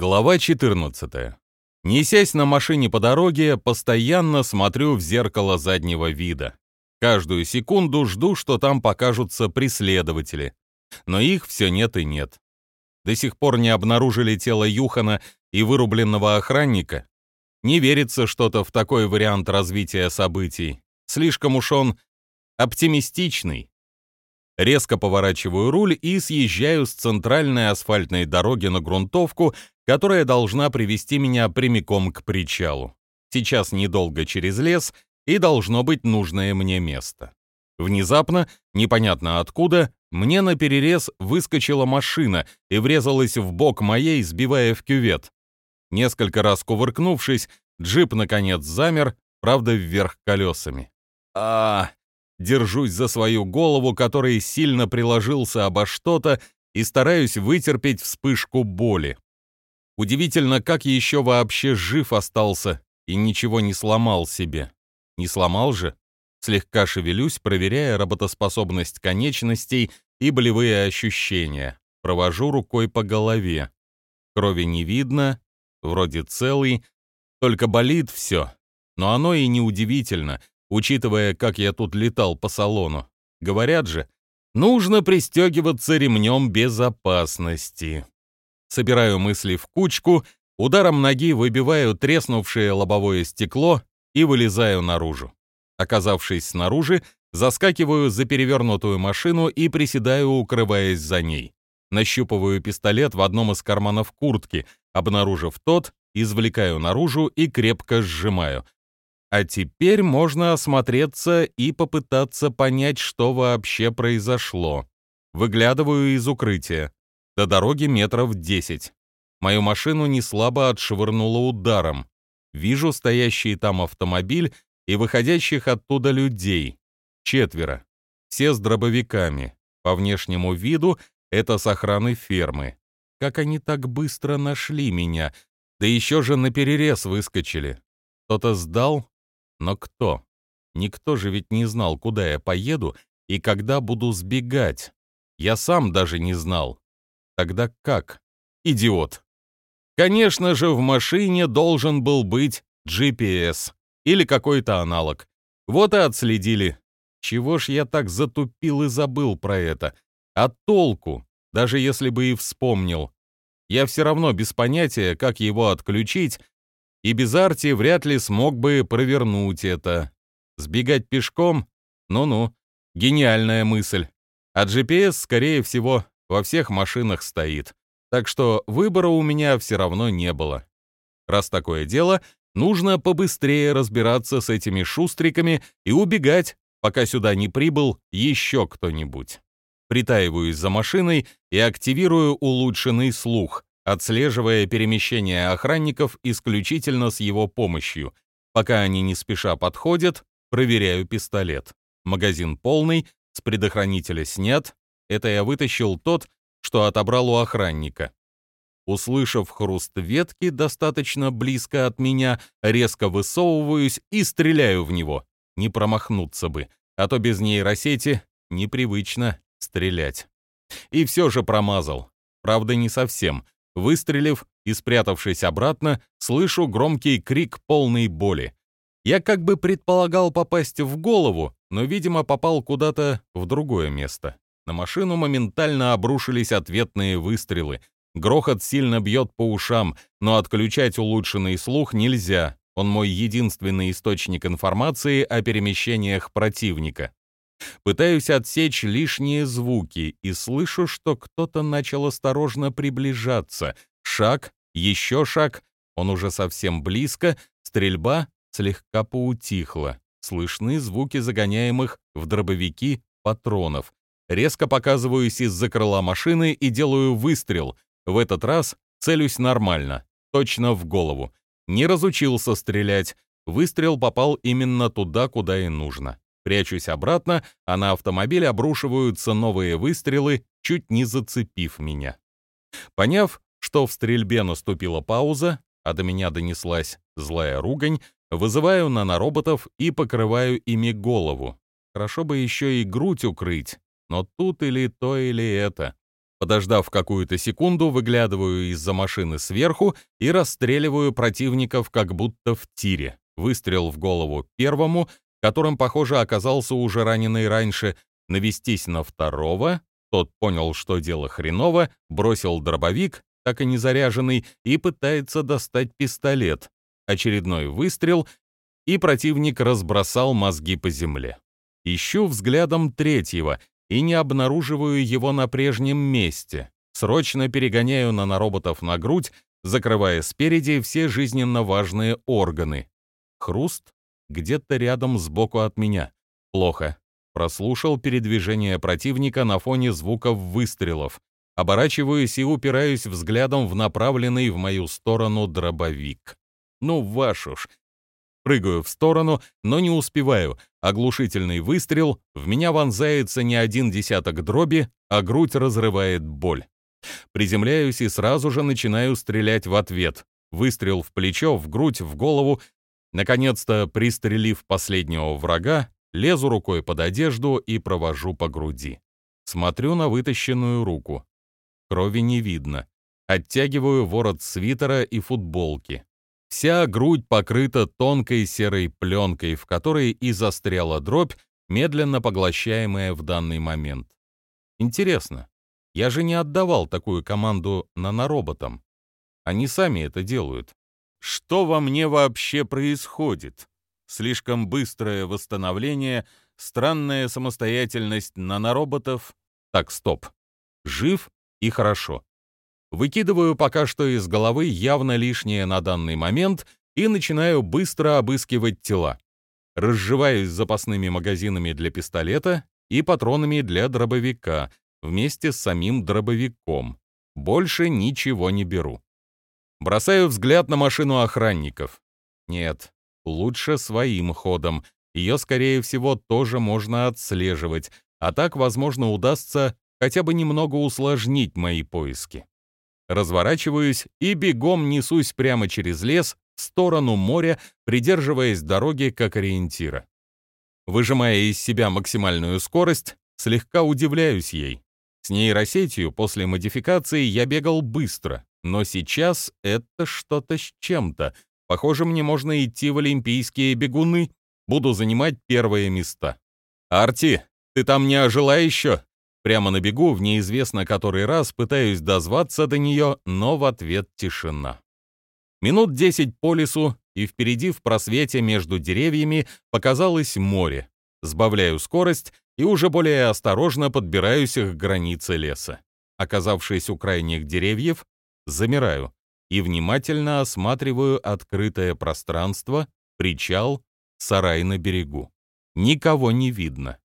Глава 14. Несясь на машине по дороге, постоянно смотрю в зеркало заднего вида. Каждую секунду жду, что там покажутся преследователи. Но их все нет и нет. До сих пор не обнаружили тело Юхана и вырубленного охранника. Не верится что-то в такой вариант развития событий. Слишком уж он оптимистичный. Резко поворачиваю руль и съезжаю с центральной асфальтной дороги на грунтовку, которая должна привести меня прямиком к причалу. Сейчас недолго через лес, и должно быть нужное мне место. Внезапно, непонятно откуда, мне на перерез выскочила машина и врезалась в бок моей, сбивая в кювет. Несколько раз кувыркнувшись, джип наконец замер, правда, вверх колесами. А, держусь за свою голову, который сильно приложился обо что-то, и стараюсь вытерпеть вспышку боли. Удивительно, как еще вообще жив остался и ничего не сломал себе. Не сломал же? Слегка шевелюсь, проверяя работоспособность конечностей и болевые ощущения. Провожу рукой по голове. Крови не видно, вроде целый, только болит все. Но оно и не удивительно, учитывая, как я тут летал по салону. Говорят же, нужно пристегиваться ремнем безопасности. Собираю мысли в кучку, ударом ноги выбиваю треснувшее лобовое стекло и вылезаю наружу. Оказавшись снаружи, заскакиваю за перевернутую машину и приседаю, укрываясь за ней. Нащупываю пистолет в одном из карманов куртки, обнаружив тот, извлекаю наружу и крепко сжимаю, а теперь можно осмотреться и попытаться понять, что вообще произошло. Выглядываю из укрытия. До дороги метров десять. Мою машину неслабо отшвырнуло ударом. Вижу стоящий там автомобиль и выходящих оттуда людей. Четверо. Все с дробовиками. По внешнему виду это с охраны фермы. Как они так быстро нашли меня? Да еще же на перерез выскочили. Кто-то сдал, но кто? Никто же ведь не знал, куда я поеду и когда буду сбегать. Я сам даже не знал. Тогда как? Идиот. Конечно же, в машине должен был быть GPS или какой-то аналог. Вот и отследили. Чего ж я так затупил и забыл про это? А толку, даже если бы и вспомнил. Я все равно без понятия, как его отключить, и без Арти вряд ли смог бы провернуть это. Сбегать пешком? Ну-ну, гениальная мысль. А GPS, скорее всего, во всех машинах стоит. Так что выбора у меня все равно не было. Раз такое дело, нужно побыстрее разбираться с этими шустриками и убегать, пока сюда не прибыл еще кто-нибудь. Притаиваюсь за машиной и активирую улучшенный слух, отслеживая перемещение охранников исключительно с его помощью. Пока они не спеша подходят, проверяю пистолет. Магазин полный, с предохранителя снят. Это я вытащил тот, что отобрал у охранника. Услышав хруст ветки достаточно близко от меня, резко высовываюсь и стреляю в него. Не промахнуться бы, а то без нейросети непривычно стрелять. И все же промазал. Правда, не совсем. Выстрелив и спрятавшись обратно, слышу громкий крик полной боли. Я как бы предполагал попасть в голову, но, видимо, попал куда-то в другое место. На машину моментально обрушились ответные выстрелы. Грохот сильно бьет по ушам, но отключать улучшенный слух нельзя. Он мой единственный источник информации о перемещениях противника. Пытаюсь отсечь лишние звуки и слышу, что кто-то начал осторожно приближаться. Шаг, еще шаг, он уже совсем близко, стрельба слегка поутихла. Слышны звуки загоняемых в дробовики патронов. Резко показываюсь из-за крыла машины и делаю выстрел. В этот раз целюсь нормально, точно в голову. Не разучился стрелять. Выстрел попал именно туда, куда и нужно. Прячусь обратно, а на автомобиль обрушиваются новые выстрелы, чуть не зацепив меня. Поняв, что в стрельбе наступила пауза, а до меня донеслась злая ругань, вызываю нанороботов и покрываю ими голову. Хорошо бы еще и грудь укрыть, но тут или то, или это. Подождав какую-то секунду, выглядываю из-за машины сверху и расстреливаю противников как будто в тире. Выстрел в голову первому, которым, похоже, оказался уже раненый раньше, навестись на второго, тот понял, что дело хреново, бросил дробовик, так и не заряженный, и пытается достать пистолет. Очередной выстрел, и противник разбросал мозги по земле. Ищу взглядом третьего и не обнаруживаю его на прежнем месте. Срочно перегоняю нанороботов на грудь, закрывая спереди все жизненно важные органы. Хруст где-то рядом сбоку от меня. Плохо. Прослушал передвижение противника на фоне звуков выстрелов. Оборачиваюсь и упираюсь взглядом в направленный в мою сторону дробовик. Ну, вашу ж, Прыгаю в сторону, но не успеваю. Оглушительный выстрел, в меня вонзается не один десяток дроби, а грудь разрывает боль. Приземляюсь и сразу же начинаю стрелять в ответ. Выстрел в плечо, в грудь, в голову. Наконец-то, пристрелив последнего врага, лезу рукой под одежду и провожу по груди. Смотрю на вытащенную руку. Крови не видно. Оттягиваю ворот свитера и футболки. Вся грудь покрыта тонкой серой пленкой, в которой и застряла дробь, медленно поглощаемая в данный момент. Интересно, я же не отдавал такую команду нанороботам. Они сами это делают. Что во мне вообще происходит? Слишком быстрое восстановление, странная самостоятельность нанороботов. Так, стоп. Жив и хорошо. Выкидываю пока что из головы явно лишнее на данный момент и начинаю быстро обыскивать тела. Разживаюсь запасными магазинами для пистолета и патронами для дробовика вместе с самим дробовиком. Больше ничего не беру. Бросаю взгляд на машину охранников. Нет, лучше своим ходом. Ее, скорее всего, тоже можно отслеживать, а так, возможно, удастся хотя бы немного усложнить мои поиски. Разворачиваюсь и бегом несусь прямо через лес в сторону моря, придерживаясь дороги как ориентира. Выжимая из себя максимальную скорость, слегка удивляюсь ей. С нейросетью после модификации я бегал быстро, но сейчас это что-то с чем-то. Похоже, мне можно идти в олимпийские бегуны. Буду занимать первые места. «Арти, ты там не ожила еще?» Прямо на бегу, в неизвестно который раз, пытаюсь дозваться до нее, но в ответ тишина. Минут десять по лесу, и впереди в просвете между деревьями показалось море. Сбавляю скорость и уже более осторожно подбираюсь к границе леса. Оказавшись у крайних деревьев, замираю и внимательно осматриваю открытое пространство, причал, сарай на берегу. Никого не видно.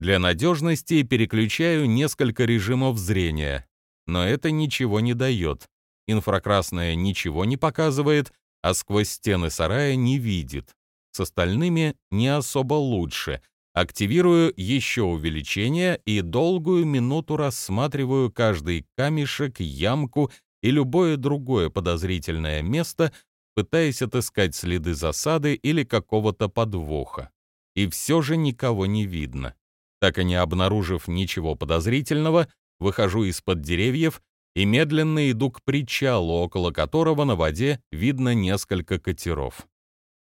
Для надежности переключаю несколько режимов зрения, но это ничего не дает. Инфракрасное ничего не показывает, а сквозь стены сарая не видит. С остальными не особо лучше. Активирую еще увеличение и долгую минуту рассматриваю каждый камешек, ямку и любое другое подозрительное место, пытаясь отыскать следы засады или какого-то подвоха. И все же никого не видно. Так и не обнаружив ничего подозрительного, выхожу из-под деревьев и медленно иду к причалу, около которого на воде видно несколько катеров.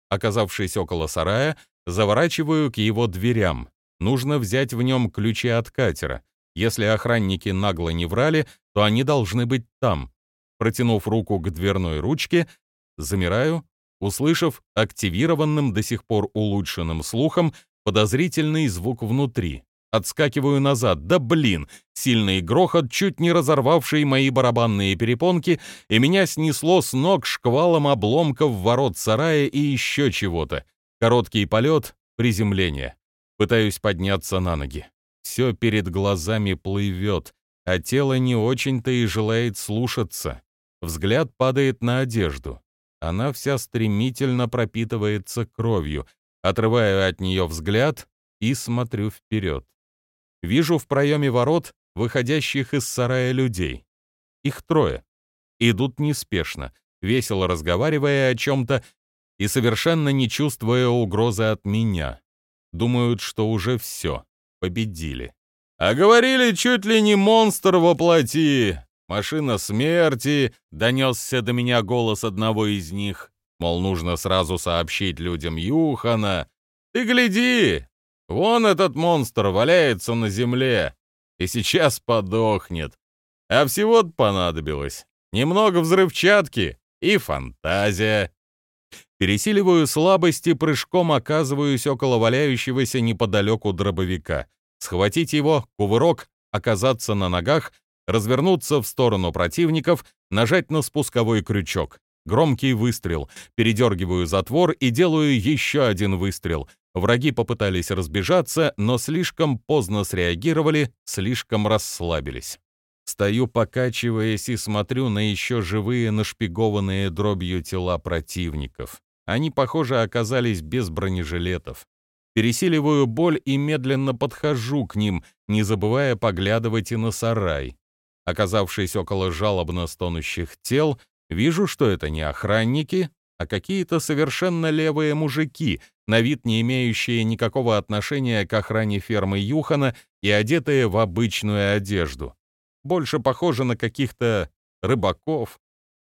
Оказавшись около сарая, заворачиваю к его дверям. Нужно взять в нем ключи от катера. Если охранники нагло не врали, то они должны быть там. Протянув руку к дверной ручке, замираю, услышав активированным до сих пор улучшенным слухом Подозрительный звук внутри. Отскакиваю назад. Да блин! Сильный грохот, чуть не разорвавший мои барабанные перепонки, и меня снесло с ног шквалом обломков ворот сарая и еще чего-то. Короткий полет, приземление. Пытаюсь подняться на ноги. Все перед глазами плывет, а тело не очень-то и желает слушаться. Взгляд падает на одежду. Она вся стремительно пропитывается кровью, Отрываю от нее взгляд и смотрю вперед. Вижу в проеме ворот выходящих из сарая людей. Их трое. Идут неспешно, весело разговаривая о чем-то и совершенно не чувствуя угрозы от меня. Думают, что уже все, победили. А говорили, чуть ли не монстр воплоти. Машина смерти, донесся до меня голос одного из них. Мол, нужно сразу сообщить людям Юхана. Ты гляди, вон этот монстр валяется на земле и сейчас подохнет. А всего-то понадобилось немного взрывчатки и фантазия. Пересиливаю слабость и прыжком оказываюсь около валяющегося неподалеку дробовика. Схватить его, кувырок, оказаться на ногах, развернуться в сторону противников, нажать на спусковой крючок. Громкий выстрел. Передергиваю затвор и делаю еще один выстрел. Враги попытались разбежаться, но слишком поздно среагировали, слишком расслабились. Стою, покачиваясь, и смотрю на еще живые нашпигованные дробью тела противников. Они, похоже, оказались без бронежилетов. Пересиливаю боль и медленно подхожу к ним, не забывая поглядывать и на сарай. Оказавшись около жалобно стонущих тел, вижу, что это не охранники, а какие-то совершенно левые мужики, на вид не имеющие никакого отношения к охране фермы Юхана и одетые в обычную одежду больше похоже на каких-то рыбаков.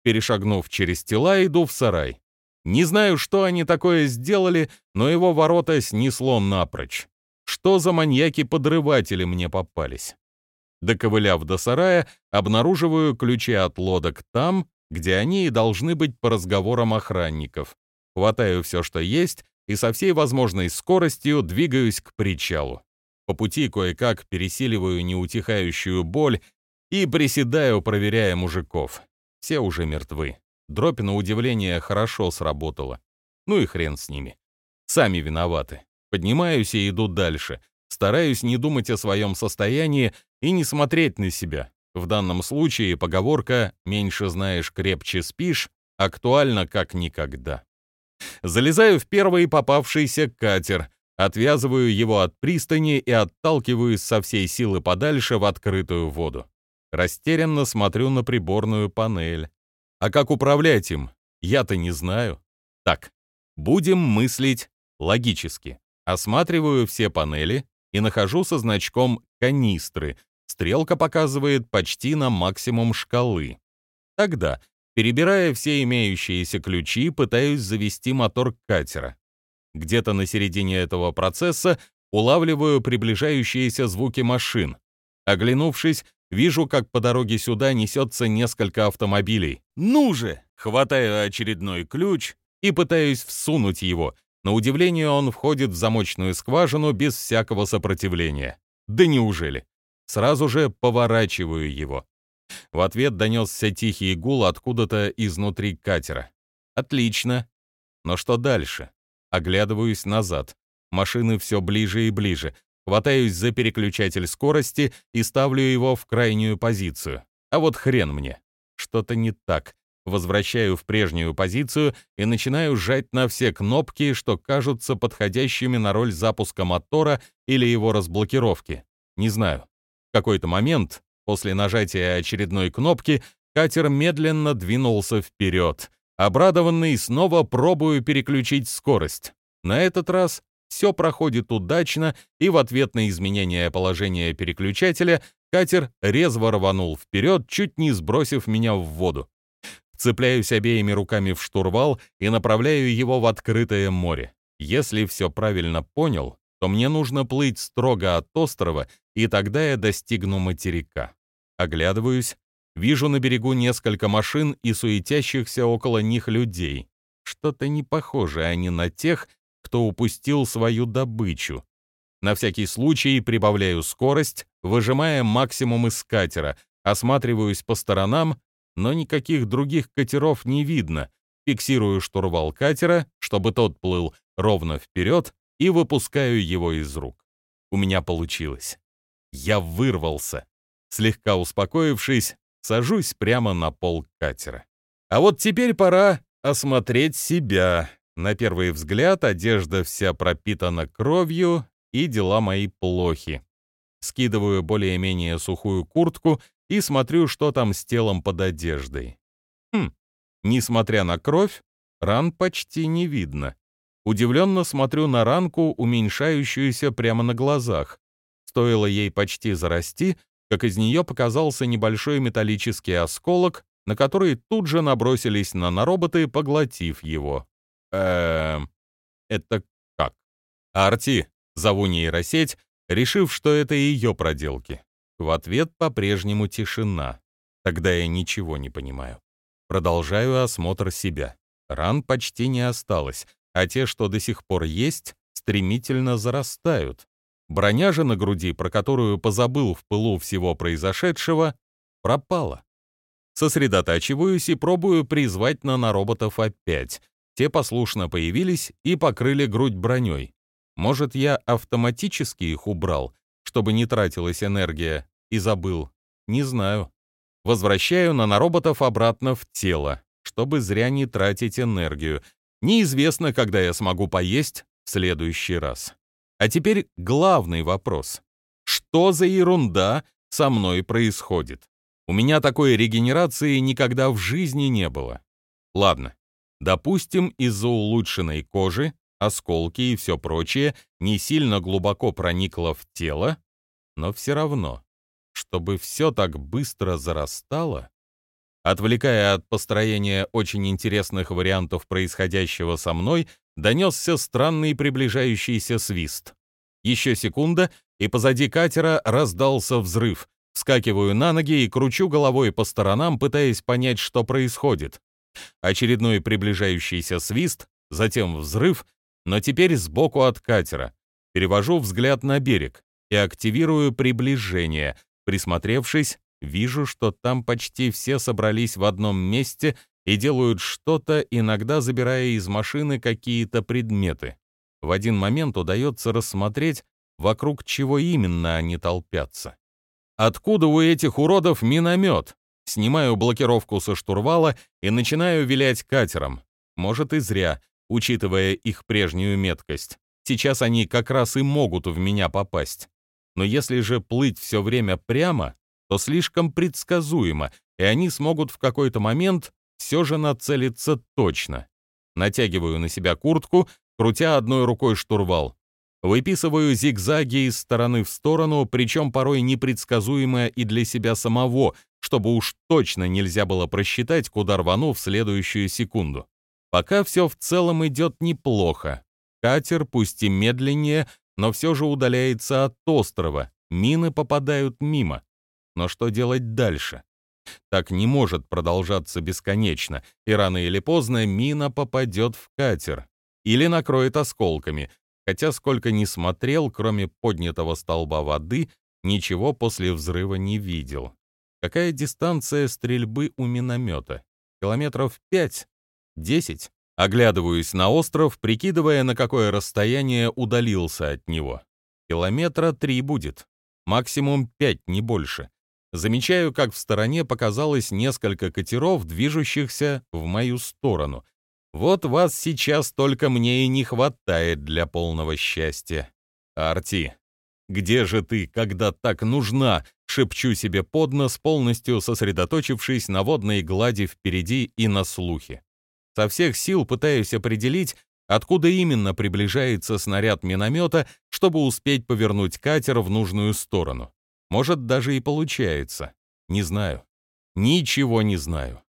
Перешагнув через тела, иду в сарай. Не знаю, что они такое сделали, но его ворота снесло напрочь. Что за маньяки-подрыватели мне попались? Доковыляв до сарая, обнаруживаю ключи от лодок там, где они и должны быть по разговорам охранников. Хватаю все, что есть, и со всей возможной скоростью двигаюсь к причалу. По пути кое-как пересиливаю неутихающую боль и приседаю, проверяя мужиков. Все уже мертвы. Дробь, на удивление, хорошо сработала. Ну и хрен с ними. Сами виноваты. Поднимаюсь и иду дальше. Стараюсь не думать о своем состоянии и не смотреть на себя. В данном случае поговорка «меньше знаешь, крепче спишь» актуальна как никогда. Залезаю в первый попавшийся катер, отвязываю его от пристани и отталкиваюсь со всей силы подальше в открытую воду. Растерянно смотрю на приборную панель. А как управлять им? Я-то не знаю. Так, будем мыслить логически. Осматриваю все панели и нахожу со значком «канистры». Стрелка показывает почти на максимум шкалы. Тогда, перебирая все имеющиеся ключи, пытаюсь завести мотор катера. Где-то на середине этого процесса улавливаю приближающиеся звуки машин. Оглянувшись, Вижу, как по дороге сюда несется несколько автомобилей. Ну же! Хватаю очередной ключ и пытаюсь всунуть его. На удивление он входит в замочную скважину без всякого сопротивления. Да неужели? Сразу же поворачиваю его. В ответ донесся тихий гул откуда-то изнутри катера. Отлично. Но что дальше? Оглядываюсь назад. Машины все ближе и ближе. Хватаюсь за переключатель скорости и ставлю его в крайнюю позицию. А вот хрен мне. Что-то не так. Возвращаю в прежнюю позицию и начинаю жать на все кнопки, что кажутся подходящими на роль запуска мотора или его разблокировки. Не знаю. В какой-то момент, после нажатия очередной кнопки, катер медленно двинулся вперед. Обрадованный, снова пробую переключить скорость. На этот раз все проходит удачно, и в ответ на изменение положения переключателя катер резво рванул вперед, чуть не сбросив меня в воду. Цепляюсь обеими руками в штурвал и направляю его в открытое море. Если все правильно понял, то мне нужно плыть строго от острова, и тогда я достигну материка. Оглядываюсь, вижу на берегу несколько машин и суетящихся около них людей. Что-то не похоже они на тех, кто упустил свою добычу. На всякий случай прибавляю скорость, выжимая максимум из катера, осматриваюсь по сторонам, но никаких других катеров не видно. Фиксирую штурвал катера, чтобы тот плыл ровно вперед, и выпускаю его из рук. У меня получилось. Я вырвался. Слегка успокоившись, сажусь прямо на пол катера. А вот теперь пора осмотреть себя. На первый взгляд одежда вся пропитана кровью, и дела мои плохи. Скидываю более-менее сухую куртку и смотрю, что там с телом под одеждой. Хм, несмотря на кровь, ран почти не видно. Удивленно смотрю на ранку, уменьшающуюся прямо на глазах. Стоило ей почти зарасти, как из нее показался небольшой металлический осколок, на который тут же набросились нанороботы, поглотив его. Эм... Это как? Арти, зову нейросеть, решив, что это ее проделки. В ответ по-прежнему тишина. Тогда я ничего не понимаю. Продолжаю осмотр себя. Ран почти не осталось, а те, что до сих пор есть, стремительно зарастают. Броня же на груди, про которую позабыл в пылу всего произошедшего, пропала. Сосредотачиваюсь и пробую призвать нанороботов опять. Те послушно появились и покрыли грудь броней. Может, я автоматически их убрал, чтобы не тратилась энергия, и забыл. Не знаю. Возвращаю нанороботов обратно в тело, чтобы зря не тратить энергию. Неизвестно, когда я смогу поесть в следующий раз. А теперь главный вопрос. Что за ерунда со мной происходит? У меня такой регенерации никогда в жизни не было. Ладно, допустим, из-за улучшенной кожи осколки и все прочее не сильно глубоко проникло в тело, но все равно, чтобы все так быстро зарастало, отвлекая от построения очень интересных вариантов происходящего со мной, донесся странный приближающийся свист. Еще секунда, и позади катера раздался взрыв. Скакиваю на ноги и кручу головой по сторонам, пытаясь понять, что происходит. Очередной приближающийся свист, затем взрыв, но теперь сбоку от катера. Перевожу взгляд на берег и активирую приближение. Присмотревшись, вижу, что там почти все собрались в одном месте и делают что-то, иногда забирая из машины какие-то предметы. В один момент удается рассмотреть, вокруг чего именно они толпятся. Откуда у этих уродов миномет? Снимаю блокировку со штурвала и начинаю вилять катером. Может и зря, учитывая их прежнюю меткость. Сейчас они как раз и могут в меня попасть. Но если же плыть все время прямо, то слишком предсказуемо, и они смогут в какой-то момент все же нацелиться точно. Натягиваю на себя куртку, крутя одной рукой штурвал. Выписываю зигзаги из стороны в сторону, причем порой непредсказуемо и для себя самого, чтобы уж точно нельзя было просчитать, куда рвану в следующую секунду. Пока все в целом идет неплохо. Катер, пусть и медленнее, но все же удаляется от острова, мины попадают мимо. Но что делать дальше? Так не может продолжаться бесконечно, и рано или поздно мина попадет в катер или накроет осколками, хотя сколько ни смотрел, кроме поднятого столба воды, ничего после взрыва не видел. Какая дистанция стрельбы у миномета? Километров пять? Десять? Оглядываюсь на остров, прикидывая, на какое расстояние удалился от него. Километра три будет. Максимум пять, не больше. Замечаю, как в стороне показалось несколько катеров, движущихся в мою сторону. Вот вас сейчас только мне и не хватает для полного счастья. Арти, где же ты, когда так нужна? Шепчу себе под нос, полностью сосредоточившись на водной глади впереди и на слухе. Со всех сил пытаюсь определить, откуда именно приближается снаряд миномета, чтобы успеть повернуть катер в нужную сторону. Может, даже и получается. Не знаю. Ничего не знаю.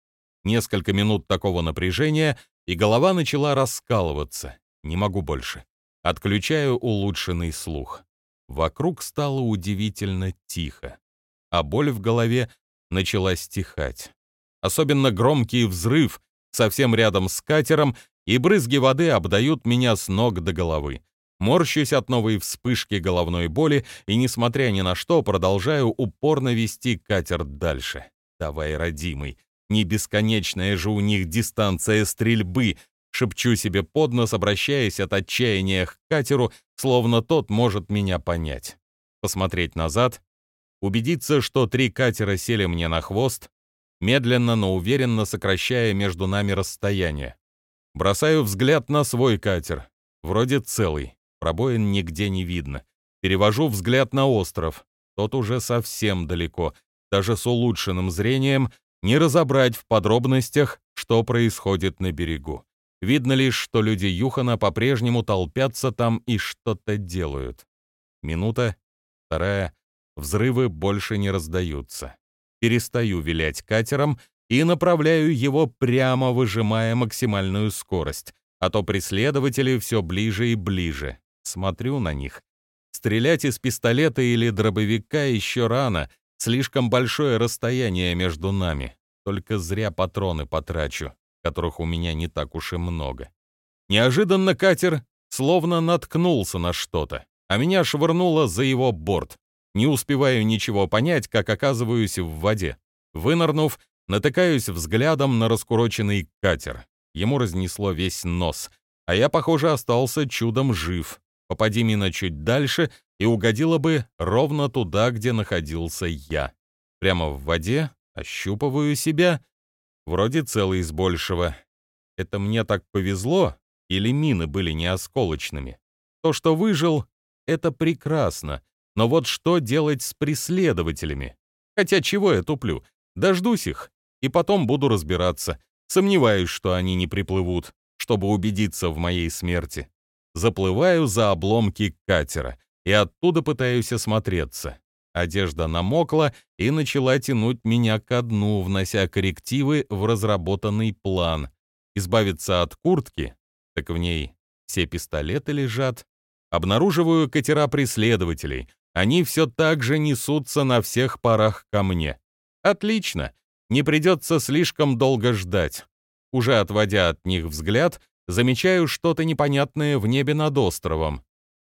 Несколько минут такого напряжения, и голова начала раскалываться. Не могу больше. Отключаю улучшенный слух. Вокруг стало удивительно тихо, а боль в голове начала стихать. Особенно громкий взрыв совсем рядом с катером, и брызги воды обдают меня с ног до головы. Морщусь от новой вспышки головной боли и, несмотря ни на что, продолжаю упорно вести катер дальше. Давай, родимый, не бесконечная же у них дистанция стрельбы, шепчу себе под нос, обращаясь от отчаяния к катеру, словно тот может меня понять. Посмотреть назад, убедиться, что три катера сели мне на хвост, медленно, но уверенно сокращая между нами расстояние. Бросаю взгляд на свой катер, вроде целый, Пробоин нигде не видно. Перевожу взгляд на остров. Тот уже совсем далеко. Даже с улучшенным зрением не разобрать в подробностях, что происходит на берегу. Видно лишь, что люди Юхана по-прежнему толпятся там и что-то делают. Минута, Вторая — взрывы больше не раздаются. Перестаю вилять катером и направляю его прямо, выжимая максимальную скорость, а то преследователи все ближе и ближе. Смотрю на них. Стрелять из пистолета или дробовика еще рано, слишком большое расстояние между нами. Только зря патроны потрачу, которых у меня не так уж и много. Неожиданно катер словно наткнулся на что-то, а меня швырнуло за его борт. Не успеваю ничего понять, как оказываюсь в воде. Вынырнув, натыкаюсь взглядом на раскуроченный катер. Ему разнесло весь нос, а я, похоже, остался чудом жив. Попади мина чуть дальше, и угодила бы ровно туда, где находился я. Прямо в воде, ощупываю себя, вроде целый из большего. Это мне так повезло, или мины были не осколочными? То, что выжил, это прекрасно, но вот что делать с преследователями? Хотя чего я туплю? Дождусь их, и потом буду разбираться. Сомневаюсь, что они не приплывут, чтобы убедиться в моей смерти. Заплываю за обломки катера и оттуда пытаюсь осмотреться. Одежда намокла и начала тянуть меня ко дну, внося коррективы в разработанный план. Избавиться от куртки, так в ней все пистолеты лежат. Обнаруживаю катера преследователей. Они все так же несутся на всех парах ко мне. Отлично, не придется слишком долго ждать. Уже отводя от них взгляд, замечаю что-то непонятное в небе над островом.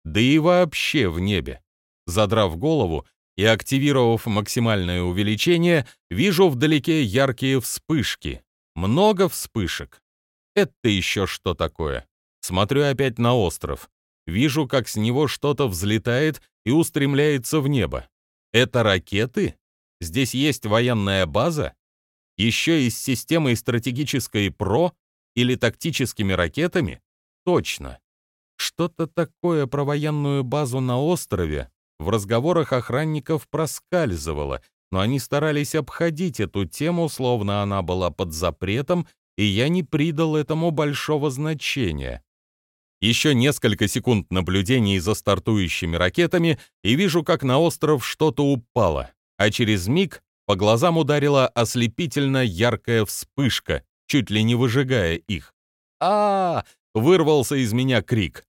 Да и вообще в небе. Задрав голову и активировав максимальное увеличение, вижу вдалеке яркие вспышки. Много вспышек. Это еще что такое? Смотрю опять на остров. Вижу, как с него что-то взлетает и устремляется в небо. Это ракеты? Здесь есть военная база? Еще и с системой стратегической ПРО или тактическими ракетами? Точно. Что-то такое про военную базу на острове в разговорах охранников проскальзывало, но они старались обходить эту тему, словно она была под запретом, и я не придал этому большого значения. Еще несколько секунд наблюдений за стартующими ракетами, и вижу, как на остров что-то упало, а через миг по глазам ударила ослепительно яркая вспышка, чуть ли не выжигая их. а, -а, -а вырвался из меня крик.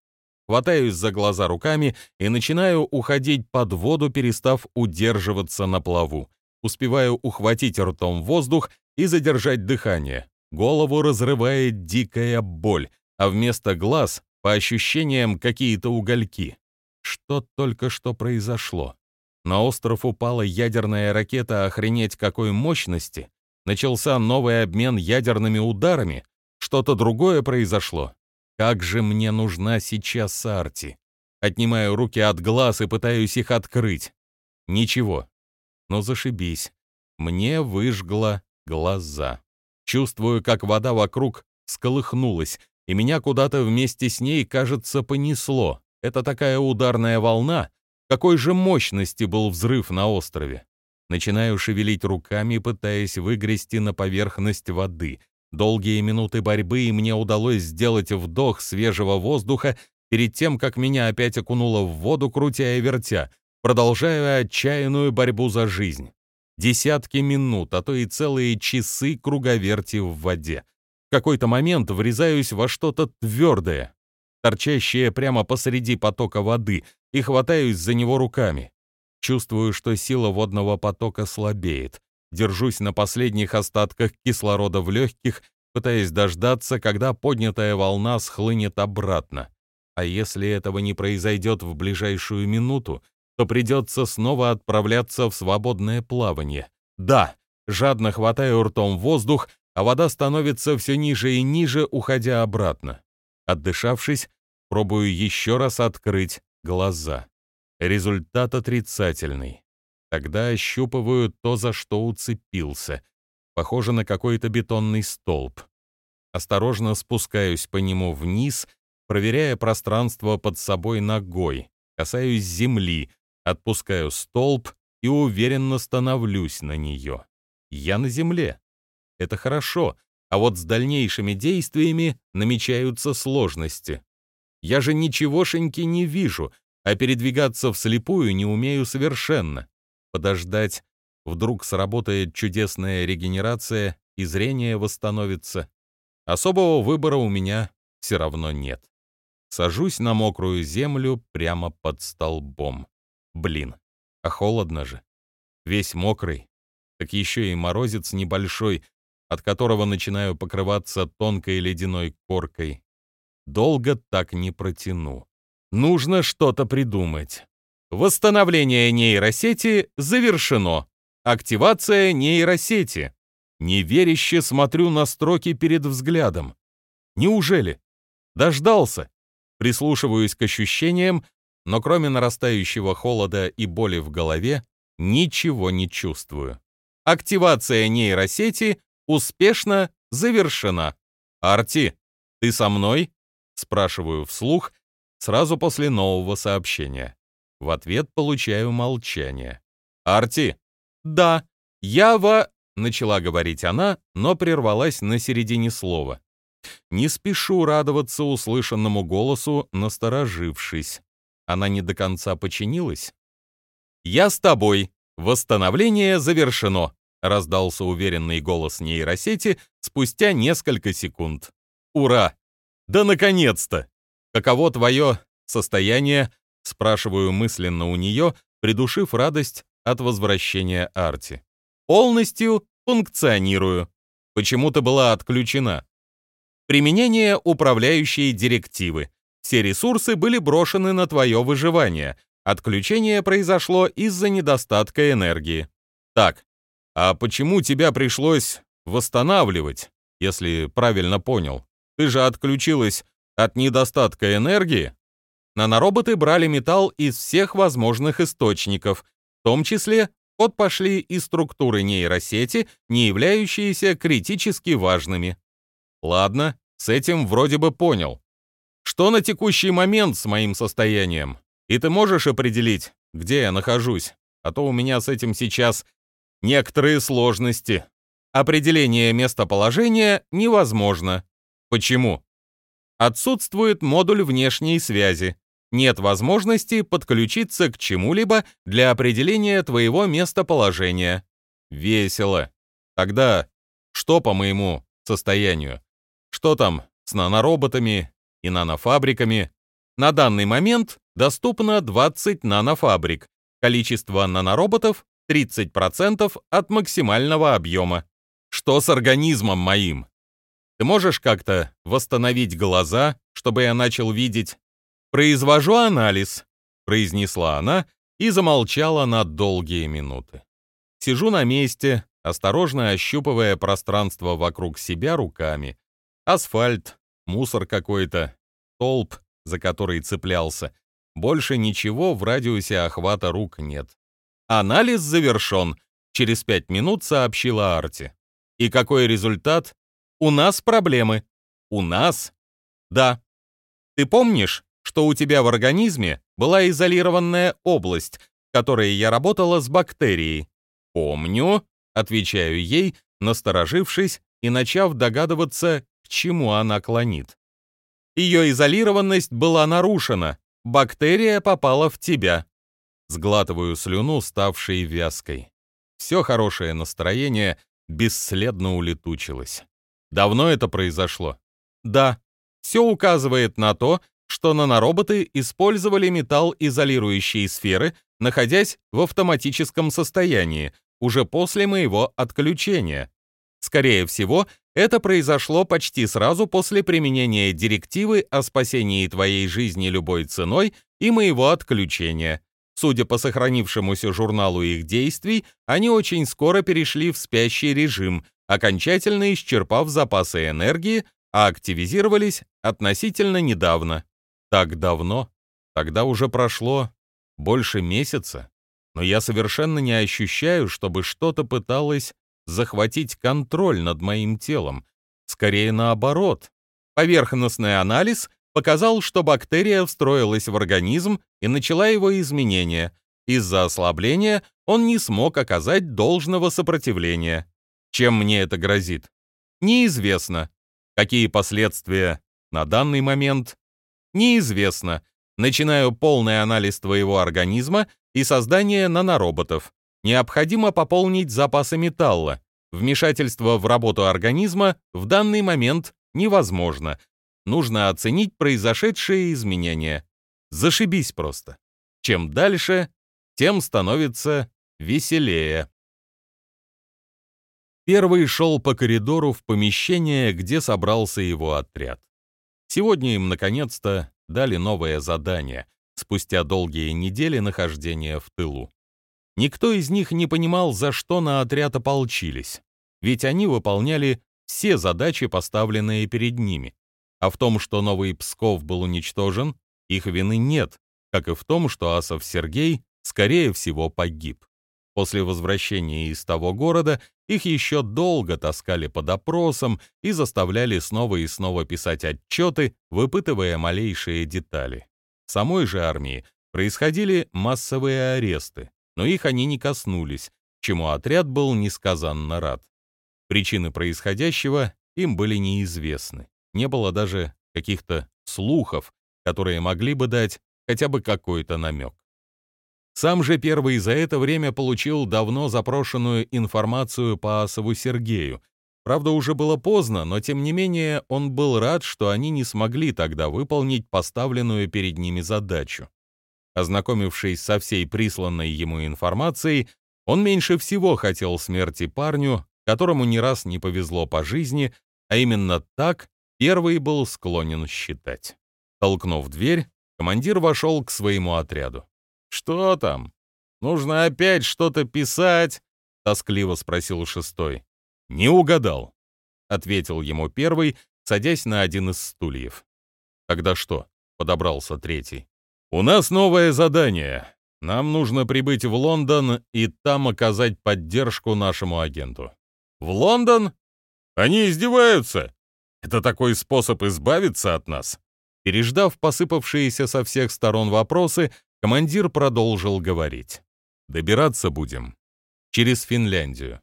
Хватаюсь за глаза руками и начинаю уходить под воду, перестав удерживаться на плаву. Успеваю ухватить ртом воздух и задержать дыхание. Голову разрывает дикая боль, а вместо глаз, по ощущениям, какие-то угольки. Что только что произошло? На остров упала ядерная ракета охренеть какой мощности. Начался новый обмен ядерными ударами. Что-то другое произошло. Как же мне нужна сейчас Арти? Отнимаю руки от глаз и пытаюсь их открыть. Ничего. Но зашибись. Мне выжгло глаза. Чувствую, как вода вокруг сколыхнулась, и меня куда-то вместе с ней, кажется, понесло. Это такая ударная волна, какой же мощности был взрыв на острове? Начинаю шевелить руками, пытаясь выгрести на поверхность воды. Долгие минуты борьбы, и мне удалось сделать вдох свежего воздуха перед тем, как меня опять окунуло в воду, крутя и вертя, продолжая отчаянную борьбу за жизнь. Десятки минут, а то и целые часы круговерти в воде. В какой-то момент врезаюсь во что-то твердое, торчащее прямо посреди потока воды, и хватаюсь за него руками. Чувствую, что сила водного потока слабеет. Держусь на последних остатках кислорода в легких, пытаясь дождаться, когда поднятая волна схлынет обратно. А если этого не произойдет в ближайшую минуту, то придется снова отправляться в свободное плавание. Да, жадно хватаю ртом воздух, а вода становится все ниже и ниже, уходя обратно. Отдышавшись, пробую еще раз открыть глаза. Результат отрицательный. Тогда ощупываю то, за что уцепился. Похоже на какой-то бетонный столб. Осторожно спускаюсь по нему вниз, проверяя пространство под собой ногой. Касаюсь земли, отпускаю столб и уверенно становлюсь на нее. Я на земле. Это хорошо, а вот с дальнейшими действиями намечаются сложности. Я же ничегошеньки не вижу, а передвигаться вслепую не умею совершенно. Подождать, вдруг сработает чудесная регенерация и зрение восстановится. Особого выбора у меня все равно нет. Сажусь на мокрую землю прямо под столбом. Блин, а холодно же. Весь мокрый, так еще и морозец небольшой, от которого начинаю покрываться тонкой ледяной коркой. Долго так не протяну. Нужно что-то придумать. Восстановление нейросети завершено. Активация нейросети. Неверяще смотрю на строки перед взглядом. Неужели? Дождался. Прислушиваюсь к ощущениям, но кроме нарастающего холода и боли в голове, ничего не чувствую. Активация нейросети успешно завершена. Арти, ты со мной? Спрашиваю вслух, сразу после нового сообщения. В ответ получаю молчание. «Арти!» «Да, я во...» — начала говорить она, но прервалась на середине слова. Не спешу радоваться услышанному голосу, насторожившись. Она не до конца починилась? «Я с тобой. Восстановление завершено», — раздался уверенный голос нейросети спустя несколько секунд. «Ура! Да наконец-то! Каково твое состояние?» — спрашиваю мысленно у нее, придушив радость от возвращения Арти. «Полностью функционирую. Почему ты была отключена?» Применение управляющей директивы. Все ресурсы были брошены на твое выживание. Отключение произошло из-за недостатка энергии. Так, а почему тебя пришлось восстанавливать, если правильно понял? Ты же отключилась от недостатка энергии? Нанороботы брали металл из всех возможных источников, в том числе от пошли и структуры нейросети, не являющиеся критически важными. Ладно, с этим вроде бы понял. Что на текущий момент с моим состоянием? И ты можешь определить, где я нахожусь? А то у меня с этим сейчас некоторые сложности. Определение местоположения невозможно. Почему? Отсутствует модуль внешней связи. Нет возможности подключиться к чему-либо для определения твоего местоположения. Весело. Тогда что по моему состоянию? Что там с нанороботами и нанофабриками? На данный момент доступно 20 нанофабрик. Количество нанороботов 30% от максимального объема. Что с организмом моим? Ты можешь как-то восстановить глаза, чтобы я начал видеть? Произвожу анализ, произнесла она и замолчала на долгие минуты. Сижу на месте, осторожно ощупывая пространство вокруг себя руками, Асфальт, мусор какой-то, толп, за который цеплялся. Больше ничего в радиусе охвата рук нет. Анализ завершен, через пять минут сообщила Арти. И какой результат? У нас проблемы. У нас? Да. Ты помнишь, что у тебя в организме была изолированная область, в которой я работала с бактерией? Помню, отвечаю ей, насторожившись и начав догадываться, к чему она клонит. Ее изолированность была нарушена, бактерия попала в тебя. Сглатываю слюну, ставшей вязкой. Все хорошее настроение бесследно улетучилось. Давно это произошло? Да. Все указывает на то, что нанороботы использовали металл-изолирующие сферы, находясь в автоматическом состоянии, уже после моего отключения. Скорее всего, это произошло почти сразу после применения директивы о спасении твоей жизни любой ценой и моего отключения. Судя по сохранившемуся журналу их действий, они очень скоро перешли в спящий режим, окончательно исчерпав запасы энергии, а активизировались относительно недавно. Так давно? Тогда уже прошло больше месяца. Но я совершенно не ощущаю, чтобы что-то пыталось захватить контроль над моим телом. Скорее наоборот. Поверхностный анализ показал, что бактерия встроилась в организм и начала его изменения. Из-за ослабления он не смог оказать должного сопротивления. Чем мне это грозит? Неизвестно. Какие последствия на данный момент? Неизвестно. Начинаю полный анализ твоего организма и создание нанороботов. Необходимо пополнить запасы металла. Вмешательство в работу организма в данный момент невозможно. Нужно оценить произошедшие изменения. Зашибись просто. Чем дальше, тем становится веселее. Первый шел по коридору в помещение, где собрался его отряд. Сегодня им, наконец-то, дали новое задание, спустя долгие недели нахождения в тылу. Никто из них не понимал, за что на отряд ополчились, ведь они выполняли все задачи, поставленные перед ними. А в том, что Новый Псков был уничтожен, их вины нет, как и в том, что Асов Сергей, скорее всего, погиб. После возвращения из того города их еще долго таскали по допросам и заставляли снова и снова писать отчеты, выпытывая малейшие детали. В самой же армии происходили массовые аресты, но их они не коснулись, чему отряд был несказанно рад. Причины происходящего им были неизвестны. Не было даже каких-то слухов, которые могли бы дать хотя бы какой-то намек. Сам же первый за это время получил давно запрошенную информацию по Асову Сергею. Правда, уже было поздно, но тем не менее он был рад, что они не смогли тогда выполнить поставленную перед ними задачу. Ознакомившись со всей присланной ему информацией, он меньше всего хотел смерти парню, которому не раз не повезло по жизни, а именно так первый был склонен считать. Толкнув дверь, командир вошел к своему отряду. «Что там? Нужно опять что-то писать?» — тоскливо спросил шестой. «Не угадал», — ответил ему первый, садясь на один из стульев. «Тогда что?» — подобрался третий. «У нас новое задание. Нам нужно прибыть в Лондон и там оказать поддержку нашему агенту». «В Лондон? Они издеваются? Это такой способ избавиться от нас?» Переждав посыпавшиеся со всех сторон вопросы, Командир продолжил говорить. «Добираться будем. Через Финляндию.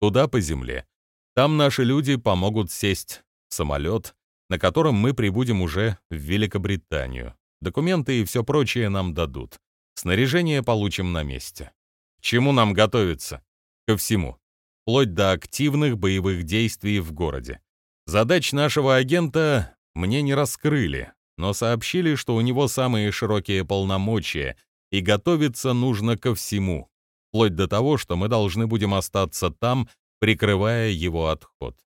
Туда по земле. Там наши люди помогут сесть в самолет, на котором мы прибудем уже в Великобританию. Документы и все прочее нам дадут. Снаряжение получим на месте. К чему нам готовиться? Ко всему. Вплоть до активных боевых действий в городе. Задач нашего агента мне не раскрыли, но сообщили, что у него самые широкие полномочия, и готовиться нужно ко всему, вплоть до того, что мы должны будем остаться там, прикрывая его отход.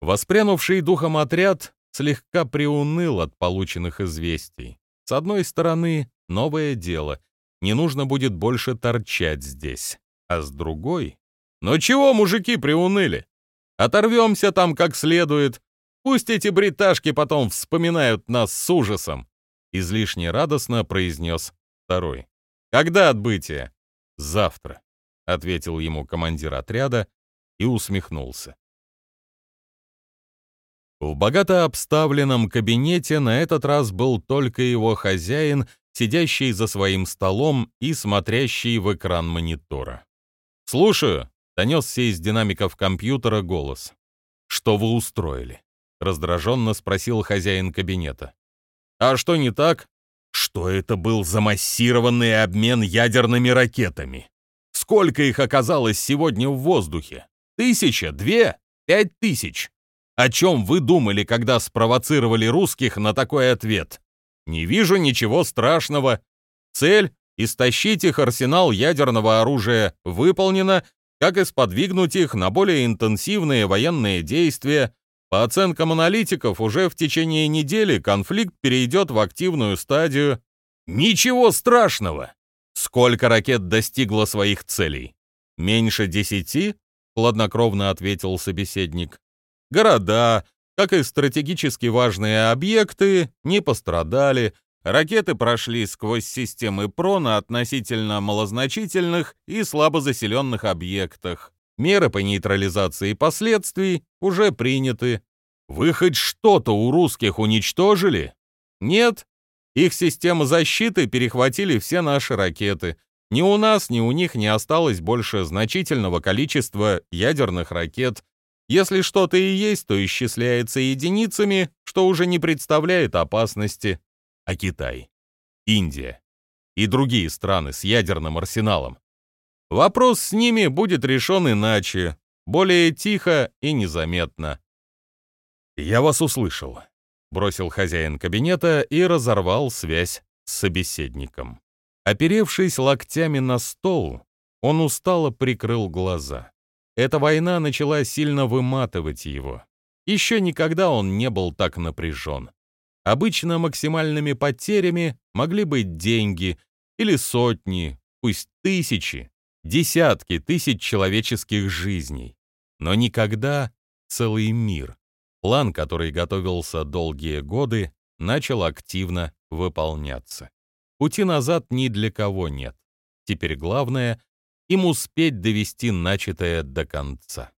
Воспрянувший духом отряд слегка приуныл от полученных известий. С одной стороны, новое дело, не нужно будет больше торчать здесь, а с другой... «Ну чего, мужики, приуныли? Оторвемся там как следует, Пусть эти бриташки потом вспоминают нас с ужасом!» Излишне радостно произнес второй. «Когда отбытие?» «Завтра», — ответил ему командир отряда и усмехнулся. В богато обставленном кабинете на этот раз был только его хозяин, сидящий за своим столом и смотрящий в экран монитора. «Слушаю», — донесся из динамиков компьютера голос. «Что вы устроили?» Раздраженно спросил хозяин кабинета. А что не так? Что это был за массированный обмен ядерными ракетами? Сколько их оказалось сегодня в воздухе? Тысяча? Две? Пять тысяч? О чем вы думали, когда спровоцировали русских на такой ответ? Не вижу ничего страшного. Цель — истощить их арсенал ядерного оружия выполнена, как и сподвигнуть их на более интенсивные военные действия, по оценкам аналитиков, уже в течение недели конфликт перейдет в активную стадию. Ничего страшного! Сколько ракет достигло своих целей? Меньше десяти? Хладнокровно ответил собеседник. Города, как и стратегически важные объекты, не пострадали. Ракеты прошли сквозь системы ПРО на относительно малозначительных и слабозаселенных объектах. Меры по нейтрализации последствий уже приняты. Вы хоть что-то у русских уничтожили? Нет. Их системы защиты перехватили все наши ракеты. Ни у нас, ни у них не осталось больше значительного количества ядерных ракет. Если что-то и есть, то исчисляется единицами, что уже не представляет опасности. А Китай? Индия и другие страны с ядерным арсеналом. Вопрос с ними будет решен иначе, более тихо и незаметно. «Я вас услышал», — бросил хозяин кабинета и разорвал связь с собеседником. Оперевшись локтями на стол, он устало прикрыл глаза. Эта война начала сильно выматывать его. Еще никогда он не был так напряжен. Обычно максимальными потерями могли быть деньги или сотни, пусть тысячи, десятки тысяч человеческих жизней. Но никогда целый мир. План, который готовился долгие годы, начал активно выполняться. Пути назад ни для кого нет. Теперь главное — им успеть довести начатое до конца.